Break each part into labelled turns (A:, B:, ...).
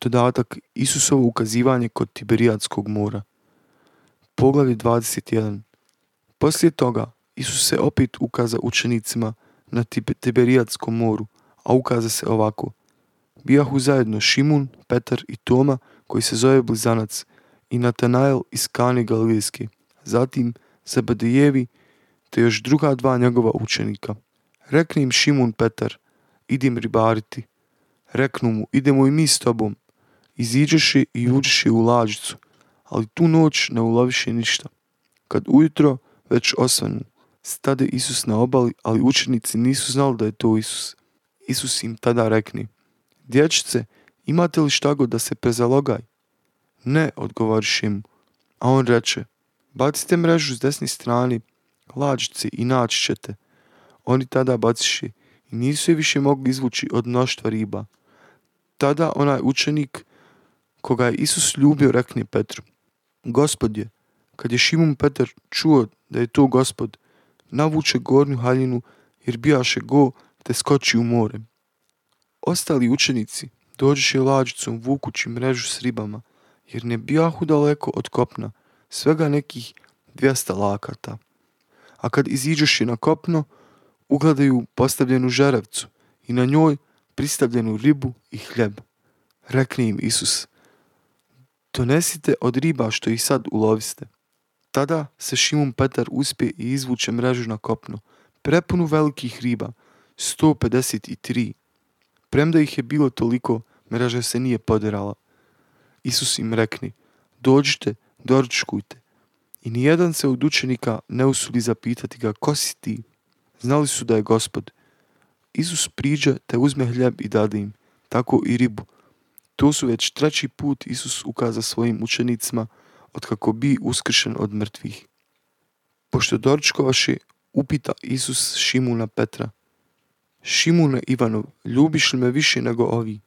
A: dodatak Isusovo ukazivanje kod Tiberijatskog mora. Poglavlje 21. Poslije toga Isus se opet ukaza učenicima na Tiberijatskom moru, a ukaza se ovako. Bijahu zajedno Šimun, Petar i Toma, koji se zove Blizanac, i Natanael iz Kane Galilejske, zatim Zebedejevi, te još druga dva njegova učenika. Rekne im Šimun Petar, idim ribariti. Reknu mu, idemo i mi s tobom. Iziđeši i uđeši u lađicu, ali tu noć ne uloviše ništa. Kad ujutro već osvanu, stade Isus na obali, ali učenici nisu znali da je to Isus. Isus im tada rekni, dječice, imate li šta god da se prezalogaj? Ne, odgovoriše mu. A on reče, bacite mrežu s desne strane lađice i naći ćete. Oni tada baciše i nisu je više mogli izvući od mnoštva riba. Tada onaj učenik koga je Isus ljubio rekne Petru, Gospod je, kad je Šimun Petar čuo da je to gospod, navuče gornju haljinu jer bijaše go te skoči u more. Ostali učenici dođeše lađicom vukući mrežu s ribama, jer ne bijahu daleko od kopna, svega nekih 200 lakata. A kad iziđeše na kopno, ugledaju postavljenu žerevcu i na njoj pristavljenu ribu i hljeb. Rekne im Isus, donesite od riba što ih sad uloviste. Tada se Šimun Petar uspije i izvuče mrežu na kopno, prepunu velikih riba, 153. Premda ih je bilo toliko, mreža se nije poderala. Isus im rekni, dođite, doručkujte. I nijedan se od učenika ne usudi zapitati ga, ko si ti? Znali su da je gospod. Isus priđe te uzme hljeb i dade im, tako i ribu. To su već treći put Isus ukaza svojim učenicima od kako bi uskršen od mrtvih. Pošto doručkovaše, upita Isus Šimuna Petra. Šimune Ivanov, ljubiš li me više nego ovi?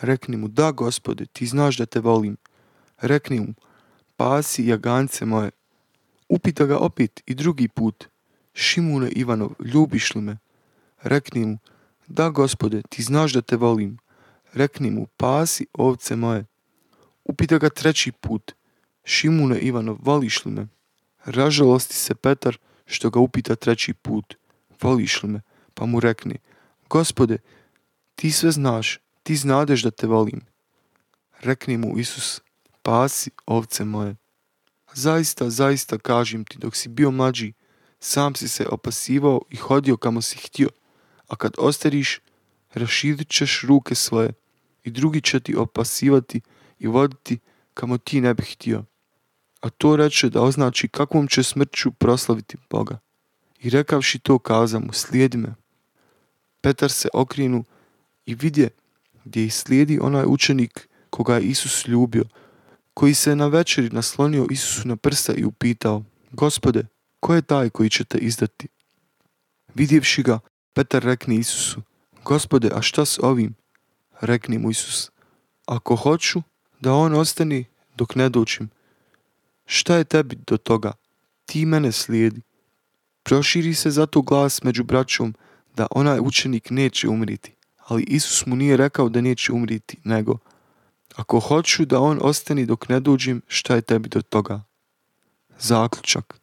A: Rekni mu, da gospode, ti znaš da te volim. Rekni mu, pasi jagance moje. Upita ga opet i drugi put. Šimune Ivanov, ljubiš li me? Rekni mu, da gospode, ti znaš da te volim. Rekni mu, pasi ovce moje. Upita ga treći put. Šimune Ivanov, voliš li me? Ražalosti se Petar što ga upita treći put. Voliš li me? Pa mu rekni, gospode, ti sve znaš, ti znadeš da te volim. Rekni mu Isus, pasi ovce moje. Zaista, zaista kažem ti, dok si bio mlađi, sam si se opasivao i hodio kamo si htio, a kad ostariš, raširit ćeš ruke svoje i drugi će ti opasivati i voditi kamo ti ne bi htio. A to reče da označi kakvom će smrću proslaviti Boga. I rekavši to kaza mu, slijedi me. Petar se okrinu i vidje gdje ih slijedi onaj učenik koga je Isus ljubio, koji se na večeri naslonio Isusu na prsa i upitao, Gospode, ko je taj koji će te izdati? Vidjevši ga, Petar rekni Isusu, Gospode, a šta s ovim? Rekni mu Isus, ako hoću da on ostani dok ne doćim, šta je tebi do toga? Ti mene slijedi. Proširi se zato glas među braćom da onaj učenik neće umriti, ali Isus mu nije rekao da neće umriti, nego ako hoću da on ostani dok ne dođem, šta je tebi do toga? Zaključak.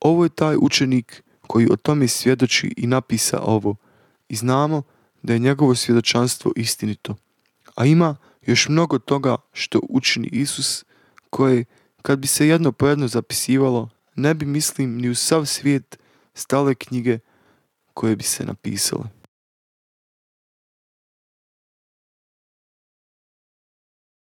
A: Ovo je taj učenik koji o tome svjedoči i napisa ovo i znamo da je njegovo svjedočanstvo istinito. A ima još mnogo toga što učini Isus koje kad bi se jedno po jedno zapisivalo ne bi mislim ni u sav svijet stale knjige koje bi se napisale.